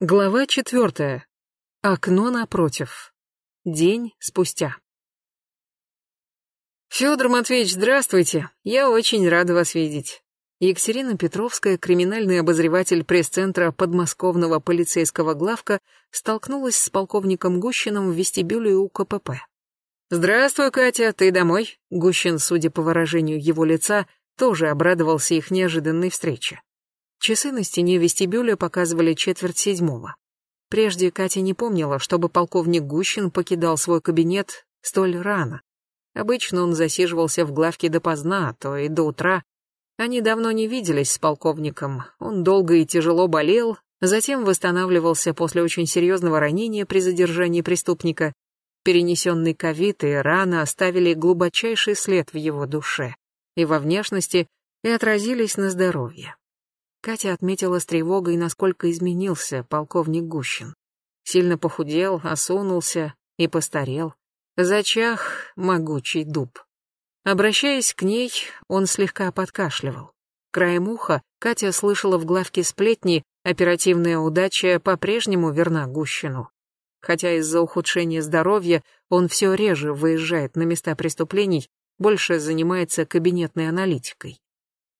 Глава четвертая. Окно напротив. День спустя. Федор Матвеевич, здравствуйте. Я очень рада вас видеть. Екатерина Петровская, криминальный обозреватель пресс-центра подмосковного полицейского главка, столкнулась с полковником Гущиным в вестибюле у КПП. «Здравствуй, Катя, ты домой?» Гущин, судя по выражению его лица, тоже обрадовался их неожиданной встрече. Часы на стене вестибюля показывали четверть седьмого. Прежде Катя не помнила, чтобы полковник Гущин покидал свой кабинет столь рано. Обычно он засиживался в главке допоздна, а то и до утра. Они давно не виделись с полковником. Он долго и тяжело болел, затем восстанавливался после очень серьезного ранения при задержании преступника. Перенесенный ковид и рана оставили глубочайший след в его душе и во внешности и отразились на здоровье. Катя отметила с тревогой, насколько изменился полковник Гущин. Сильно похудел, осунулся и постарел. Зачах могучий дуб. Обращаясь к ней, он слегка подкашливал. Краем уха Катя слышала в главке сплетни, оперативная удача по-прежнему верна Гущину. Хотя из-за ухудшения здоровья он все реже выезжает на места преступлений, больше занимается кабинетной аналитикой.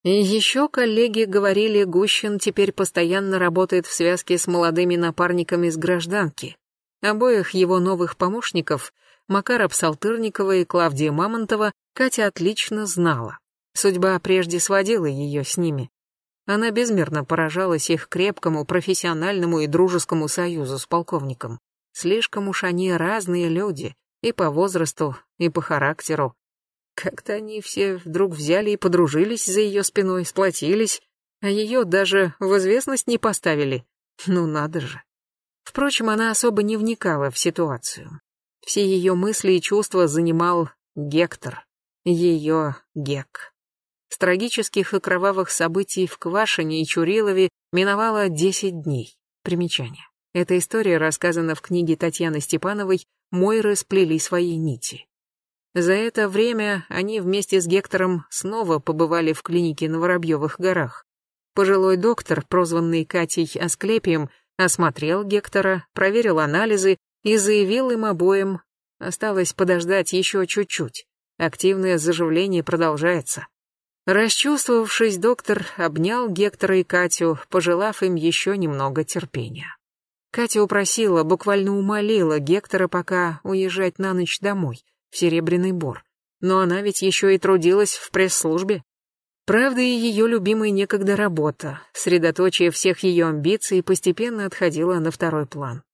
Еще коллеги говорили, Гущин теперь постоянно работает в связке с молодыми напарниками с гражданки. Обоих его новых помощников, Макара Псалтырникова и Клавдия Мамонтова, Катя отлично знала. Судьба прежде сводила ее с ними. Она безмерно поражалась их крепкому, профессиональному и дружескому союзу с полковником. Слишком уж они разные люди, и по возрасту, и по характеру. Как-то они все вдруг взяли и подружились за ее спиной, сплотились, а ее даже в известность не поставили. Ну надо же. Впрочем, она особо не вникала в ситуацию. Все ее мысли и чувства занимал Гектор, ее Гек. С трагических и кровавых событий в Квашине и Чурилове миновало десять дней. Примечание. Эта история рассказана в книге Татьяны Степановой «Мойры сплели свои нити». За это время они вместе с Гектором снова побывали в клинике на Воробьевых горах. Пожилой доктор, прозванный Катей Асклепием, осмотрел Гектора, проверил анализы и заявил им обоим, осталось подождать еще чуть-чуть, активное заживление продолжается. Расчувствовавшись, доктор обнял Гектора и Катю, пожелав им еще немного терпения. Катя упросила, буквально умолила Гектора пока уезжать на ночь домой, в Серебряный Бор. Но она ведь еще и трудилась в пресс-службе. Правда, и ее любимая некогда работа, средоточие всех ее амбиций, постепенно отходила на второй план.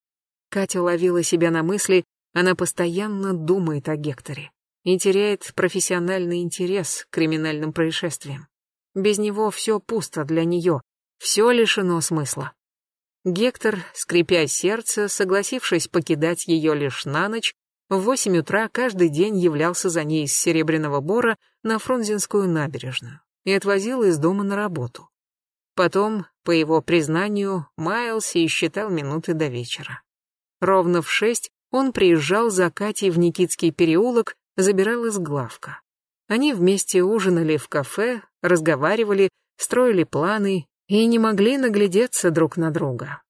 Катя ловила себя на мысли, она постоянно думает о Гекторе и теряет профессиональный интерес к криминальным происшествиям. Без него все пусто для нее, все лишено смысла. Гектор, скрипя сердце, согласившись покидать ее лишь на ночь, в восемь утра каждый день являлся за ней из Серебряного Бора на Фрунзенскую набережную и отвозил из дома на работу. Потом, по его признанию, маялся и считал минуты до вечера. Ровно в шесть он приезжал за Катей в Никитский переулок, забирал из главка. Они вместе ужинали в кафе, разговаривали, строили планы и не могли наглядеться друг на друга.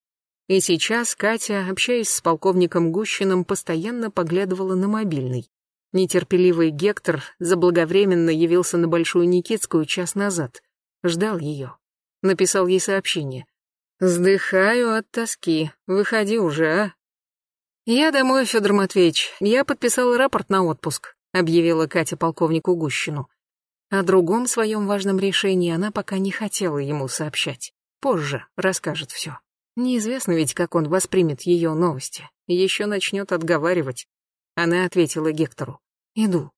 И сейчас Катя, общаясь с полковником Гущиным, постоянно поглядывала на мобильный. Нетерпеливый Гектор заблаговременно явился на Большую Никитскую час назад. Ждал ее. Написал ей сообщение. «Сдыхаю от тоски. Выходи уже, а?» «Я домой, Федор Матвеевич. Я подписала рапорт на отпуск», — объявила Катя полковнику Гущину. О другом своем важном решении она пока не хотела ему сообщать. Позже расскажет все. Неизвестно ведь, как он воспримет ее новости. Еще начнет отговаривать. Она ответила Гектору. «Иду».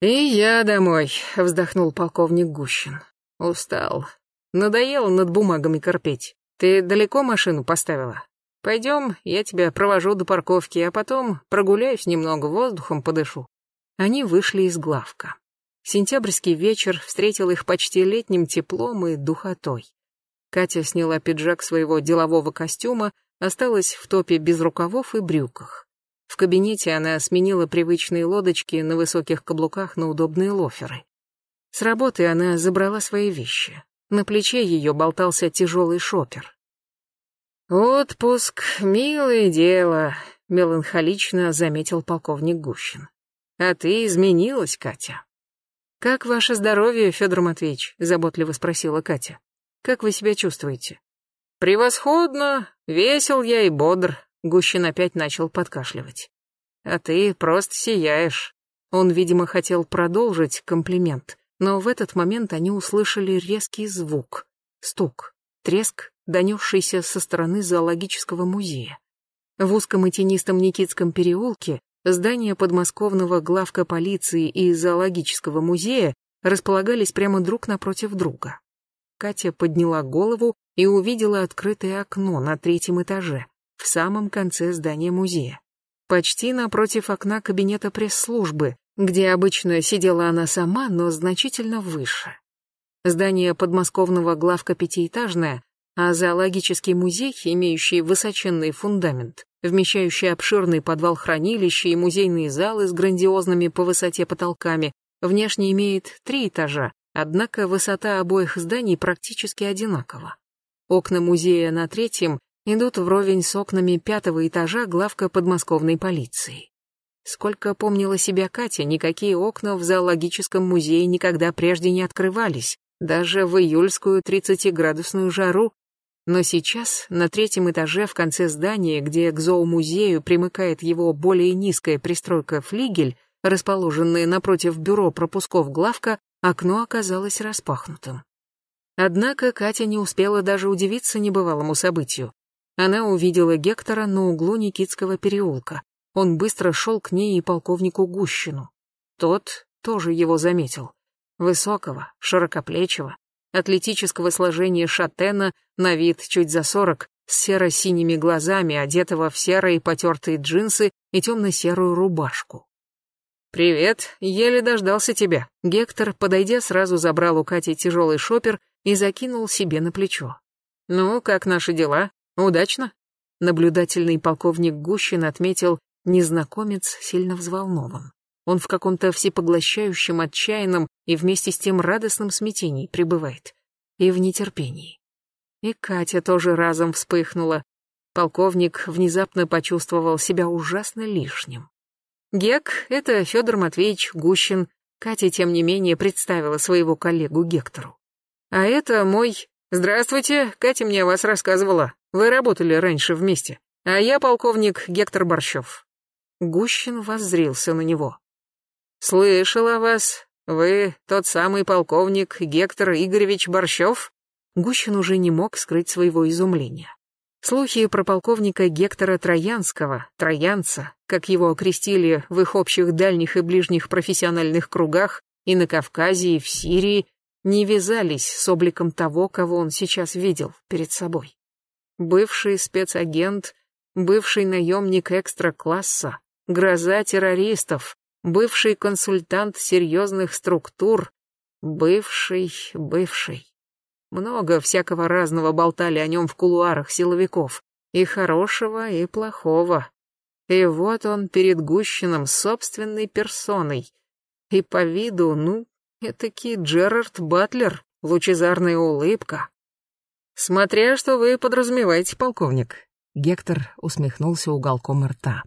«И я домой», — вздохнул полковник Гущин. «Устал. Надоело над бумагами корпеть. Ты далеко машину поставила? Пойдем, я тебя провожу до парковки, а потом прогуляюсь немного, воздухом подышу». Они вышли из главка. Сентябрьский вечер встретил их почти летним теплом и духотой. Катя сняла пиджак своего делового костюма, осталась в топе без рукавов и брюках. В кабинете она сменила привычные лодочки на высоких каблуках на удобные лоферы. С работы она забрала свои вещи. На плече ее болтался тяжелый шопер. «Отпуск — милое дело», — меланхолично заметил полковник Гущин. «А ты изменилась, Катя». «Как ваше здоровье, Федор Матвеевич?» — заботливо спросила Катя. «Как вы себя чувствуете?» «Превосходно, весел я и бодр», — Гущин опять начал подкашливать. «А ты просто сияешь». Он, видимо, хотел продолжить комплимент, но в этот момент они услышали резкий звук. Стук, треск, донесшийся со стороны зоологического музея. В узком и тенистом Никитском переулке здания подмосковного главка полиции и зоологического музея располагались прямо друг напротив друга. Катя подняла голову и увидела открытое окно на третьем этаже, в самом конце здания музея. Почти напротив окна кабинета пресс-службы, где обычно сидела она сама, но значительно выше. Здание подмосковного главка пятиэтажное, а зоологический музей, имеющий высоченный фундамент, вмещающий обширный подвал хранилища и музейные залы с грандиозными по высоте потолками, внешне имеет три этажа, однако высота обоих зданий практически одинакова. Окна музея на третьем идут вровень с окнами пятого этажа главка подмосковной полиции. Сколько помнила себя Катя, никакие окна в зоологическом музее никогда прежде не открывались, даже в июльскую 30-градусную жару. Но сейчас, на третьем этаже в конце здания, где к зоомузею примыкает его более низкая пристройка флигель, расположенная напротив бюро пропусков главка, окно оказалось распахнутым. Однако Катя не успела даже удивиться небывалому событию. Она увидела Гектора на углу Никитского переулка. Он быстро шел к ней и полковнику Гущину. Тот тоже его заметил. Высокого, широкоплечего, атлетического сложения шатена, на вид чуть за сорок, с серо-синими глазами, одетого в серые потертые джинсы и темно-серую рубашку. «Привет, еле дождался тебя». Гектор, подойдя, сразу забрал у Кати тяжелый шопер и закинул себе на плечо. «Ну, как наши дела? Удачно?» Наблюдательный полковник Гущин отметил, незнакомец сильно взволнован. Он в каком-то всепоглощающем, отчаянном и вместе с тем радостном смятении пребывает. И в нетерпении. И Катя тоже разом вспыхнула. Полковник внезапно почувствовал себя ужасно лишним. Гек — это Федор Матвеевич Гущин. Катя, тем не менее, представила своего коллегу Гектору. А это мой... Здравствуйте, Катя мне о вас рассказывала. Вы работали раньше вместе. А я полковник Гектор Борщев. Гущин воззрился на него. «Слышал о вас. Вы тот самый полковник Гектор Игоревич Борщев?» Гущин уже не мог скрыть своего изумления. Слухи про полковника Гектора Троянского, Троянца, как его окрестили в их общих дальних и ближних профессиональных кругах, и на Кавказе, и в Сирии, не вязались с обликом того, кого он сейчас видел перед собой. Бывший спецагент, бывший наемник экстра-класса, гроза террористов, бывший консультант серьезных структур, бывший, бывший. Много всякого разного болтали о нем в кулуарах силовиков, и хорошего, и плохого. И вот он перед Гущиным собственной персоной. И по виду, ну, этакий Джерард Батлер, лучезарная улыбка. Смотря что вы подразумеваете, полковник. Гектор усмехнулся уголком рта.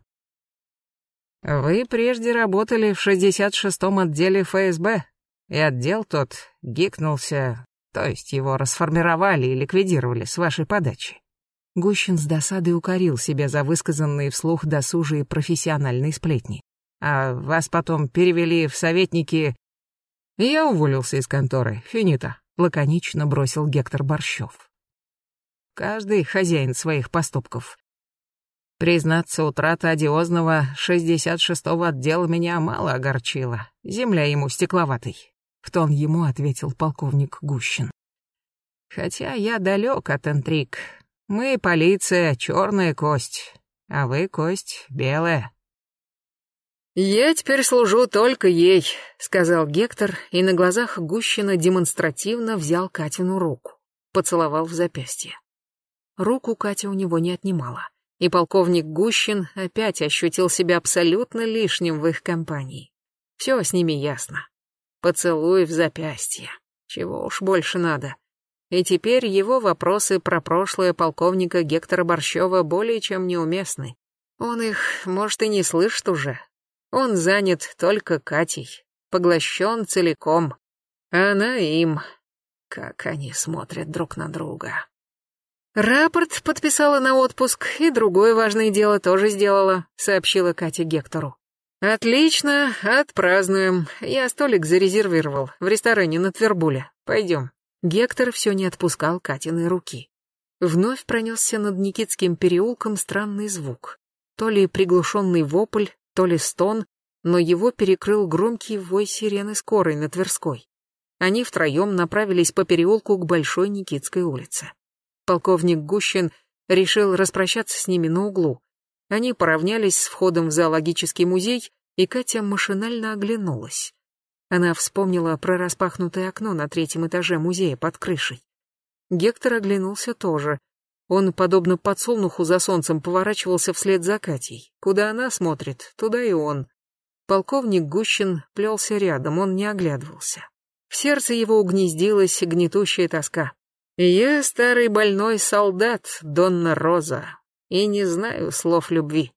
Вы прежде работали в 66-м отделе ФСБ, и отдел тот гикнулся, то есть его расформировали и ликвидировали с вашей подачи. Гущин с досадой укорил себя за высказанные вслух досужие профессиональные сплетни. А вас потом перевели в советники... я уволился из конторы, финита, лаконично бросил Гектор Борщев. Каждый хозяин своих поступков. Признаться, утрата одиозного 66-го отдела меня мало огорчила. Земля ему стекловатой. В тон ему ответил полковник Гущин. Хотя я далек от интриг. Мы, полиция, черная кость, а вы кость белая. «Я теперь служу только ей», — сказал Гектор, и на глазах Гущина демонстративно взял Катину руку, поцеловал в запястье. Руку Катя у него не отнимала и полковник Гущин опять ощутил себя абсолютно лишним в их компании. Все с ними ясно. Поцелуй в запястье. Чего уж больше надо. и теперь его вопросы про прошлое полковника Гектора Борщева более чем неуместны. Он их, может, и не слышит уже. Он занят только Катей, поглощен целиком. Она им. Как они смотрят друг на друга. «Рапорт подписала на отпуск, и другое важное дело тоже сделала», — сообщила Катя Гектору. «Отлично, отпразднуем. Я столик зарезервировал в ресторане на Твербуле. Пойдем». Гектор все не отпускал Катиной руки. Вновь пронесся над Никитским переулком странный звук. То ли приглушенный вопль, то ли стон, но его перекрыл громкий вой сирены скорой на Тверской. Они втроем направились по переулку к Большой Никитской улице. Полковник Гущин решил распрощаться с ними на углу, они поравнялись с входом в зоологический музей, и Катя машинально оглянулась. Она вспомнила про распахнутое окно на третьем этаже музея под крышей. Гектор оглянулся тоже. Он, подобно подсолнуху за солнцем, поворачивался вслед за Катей. Куда она смотрит, туда и он. Полковник Гущин плелся рядом, он не оглядывался. В сердце его угнездилась гнетущая тоска. «Я старый больной солдат, Донна Роза, и не знаю слов любви.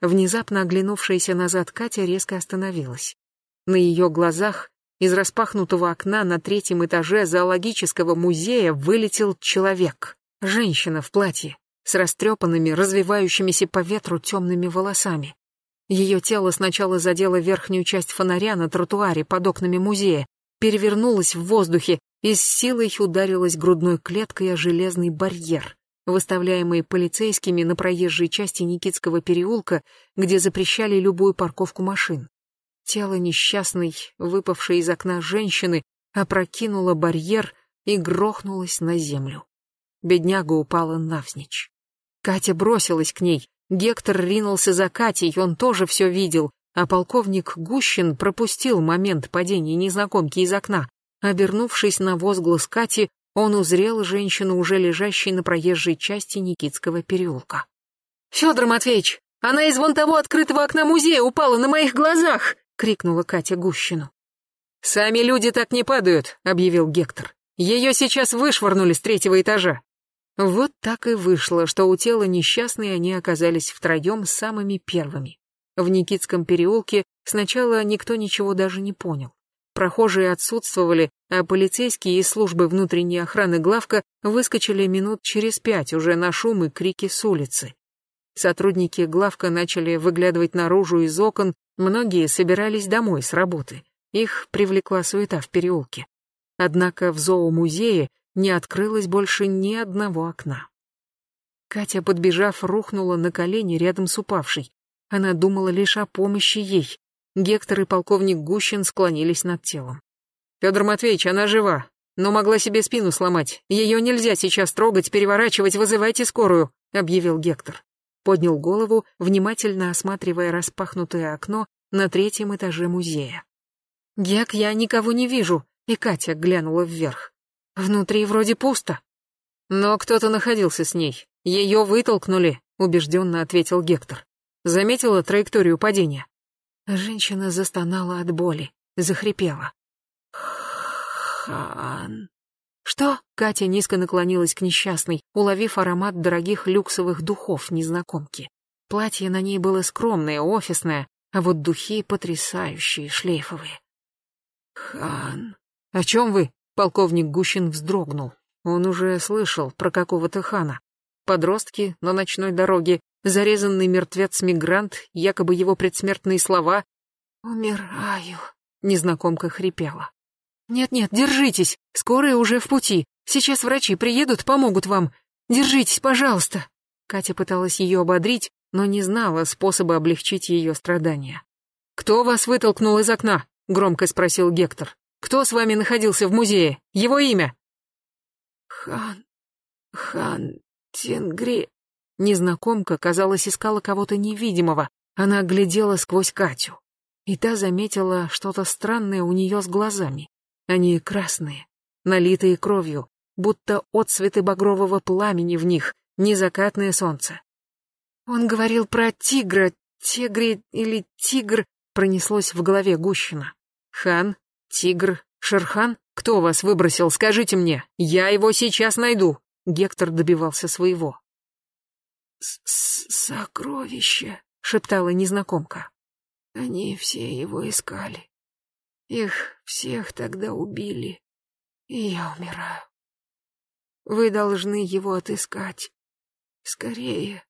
Внезапно оглянувшаяся назад Катя резко остановилась. На ее глазах из распахнутого окна на третьем этаже зоологического музея вылетел человек. Женщина в платье, с растрепанными, развивающимися по ветру темными волосами. Ее тело сначала задело верхнюю часть фонаря на тротуаре под окнами музея, перевернулось в воздухе и с силой ударилось грудной клеткой о железный барьер выставляемые полицейскими на проезжей части Никитского переулка, где запрещали любую парковку машин. Тело несчастной, выпавшей из окна женщины, опрокинуло барьер и грохнулось на землю. Бедняга упала навзничь. Катя бросилась к ней. Гектор ринулся за Катей, он тоже все видел, а полковник Гущин пропустил момент падения незнакомки из окна. Обернувшись на возглас Кати, он узрел женщину, уже лежащей на проезжей части Никитского переулка. «Федор Матвеевич, она из вон того открытого окна музея упала на моих глазах!» — крикнула Катя Гущину. «Сами люди так не падают», — объявил Гектор. «Ее сейчас вышвырнули с третьего этажа». Вот так и вышло, что у тела несчастной они оказались втроем самыми первыми. В Никитском переулке сначала никто ничего даже не понял. Прохожие отсутствовали, а полицейские из службы внутренней охраны главка выскочили минут через пять уже на шум и крики с улицы. Сотрудники главка начали выглядывать наружу из окон, многие собирались домой с работы. Их привлекла суета в переулке. Однако в зоомузее не открылось больше ни одного окна. Катя, подбежав, рухнула на колени рядом с упавшей. Она думала лишь о помощи ей. Гектор и полковник Гущин склонились над телом. «Федор Матвеевич, она жива, но могла себе спину сломать. Ее нельзя сейчас трогать, переворачивать, вызывайте скорую», — объявил Гектор. Поднял голову, внимательно осматривая распахнутое окно на третьем этаже музея. «Гек, я никого не вижу», — и Катя глянула вверх. «Внутри вроде пусто». «Но кто-то находился с ней. Ее вытолкнули», — убежденно ответил Гектор. Заметила траекторию падения. Женщина застонала от боли, захрипела. «Хан...» «Что?» — Катя низко наклонилась к несчастной, уловив аромат дорогих люксовых духов незнакомки. Платье на ней было скромное, офисное, а вот духи потрясающие, шлейфовые. «Хан...» «О чем вы?» — полковник Гущин вздрогнул. Он уже слышал про какого-то хана. Подростки на ночной дороге, зарезанный мертвец-мигрант, якобы его предсмертные слова «Умираю», — незнакомка хрипела. «Нет-нет, держитесь, скорая уже в пути. Сейчас врачи приедут, помогут вам. Держитесь, пожалуйста». Катя пыталась ее ободрить, но не знала способа облегчить ее страдания. «Кто вас вытолкнул из окна?» — громко спросил Гектор. «Кто с вами находился в музее? Его имя?» «Хан... Хан Тенгри...» Незнакомка, казалось, искала кого-то невидимого. Она глядела сквозь Катю. И та заметила что-то странное у нее с глазами. Они красные, налитые кровью, будто отцветы багрового пламени в них, незакатное солнце. Он говорил про тигра, тигри или тигр, пронеслось в голове Гущина. Хан, тигр, Шерхан, Кто вас выбросил, скажите мне. Я его сейчас найду. Гектор добивался своего. «Сокровища», — шептала незнакомка. «Они все его искали. Их всех тогда убили, и я умираю. Вы должны его отыскать. Скорее.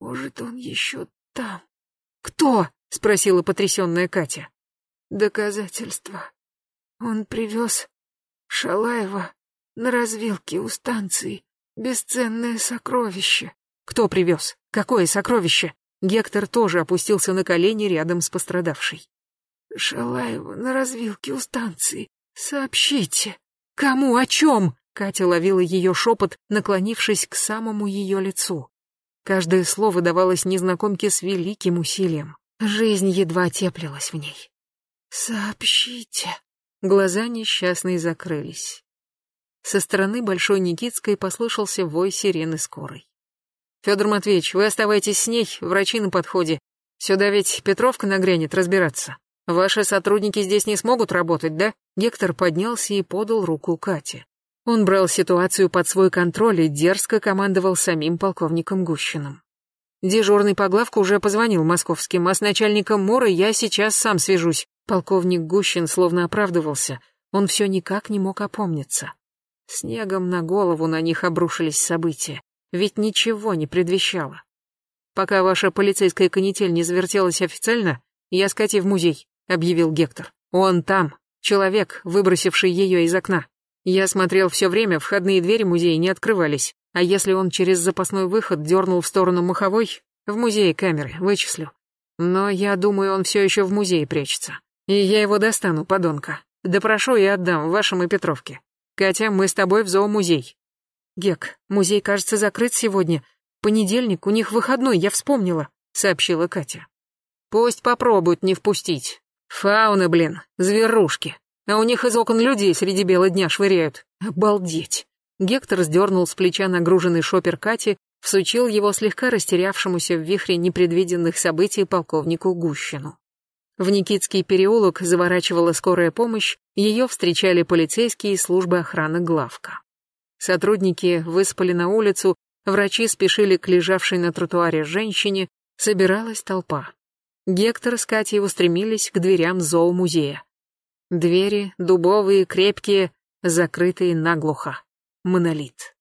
Может, он еще там». «Кто?» — спросила потрясенная Катя. «Доказательства. Он привез Шалаева на развилке у станции. Бесценное сокровище. Кто привез? Какое сокровище? Гектор тоже опустился на колени рядом с пострадавшей. Шалаева на развилке у станции. Сообщите. Кому, о чем? Катя ловила ее шепот, наклонившись к самому ее лицу. Каждое слово давалось незнакомке с великим усилием. Жизнь едва теплилась в ней. «Сообщите». Глаза несчастной закрылись. Со стороны Большой Никитской послышался вой сирены скорой. «Федор Матвеевич, вы оставайтесь с ней, врачи на подходе. Сюда ведь Петровка нагрянет разбираться. Ваши сотрудники здесь не смогут работать, да?» Гектор поднялся и подал руку Кате. Он брал ситуацию под свой контроль и дерзко командовал самим полковником Гущиным. Дежурный по главку уже позвонил московским, а с начальником Моры я сейчас сам свяжусь. Полковник Гущин словно оправдывался. Он все никак не мог опомниться. Снегом на голову на них обрушились события. Ведь ничего не предвещало. Пока ваша полицейская канитель не завертелась официально, я с Катей в музей, объявил Гектор. Он там, человек, выбросивший ее из окна. Я смотрел все время, входные двери музея не открывались. А если он через запасной выход дернул в сторону маховой, в музее камеры, вычислю. Но я думаю, он все еще в музее прячется. И я его достану, подонка. Допрошу и отдам вашему Петровке. Катя, мы с тобой в зоомузей. Гек, музей, кажется, закрыт сегодня. Понедельник, у них выходной, я вспомнила, сообщила Катя. Пусть попробуют не впустить. Фауна, блин, зверушки. А у них из окон людей среди бела дня швыряют. Обалдеть. Гектор сдернул с плеча нагруженный шопер Кати, всучил его слегка растерявшемуся в вихре непредвиденных событий полковнику Гущину. В Никитский переулок заворачивала скорая помощь, ее встречали полицейские и службы охраны главка. Сотрудники выспали на улицу, врачи спешили к лежавшей на тротуаре женщине, собиралась толпа. Гектор с Катей устремились к дверям зоомузея. Двери, дубовые, крепкие, закрытые наглухо. Монолит.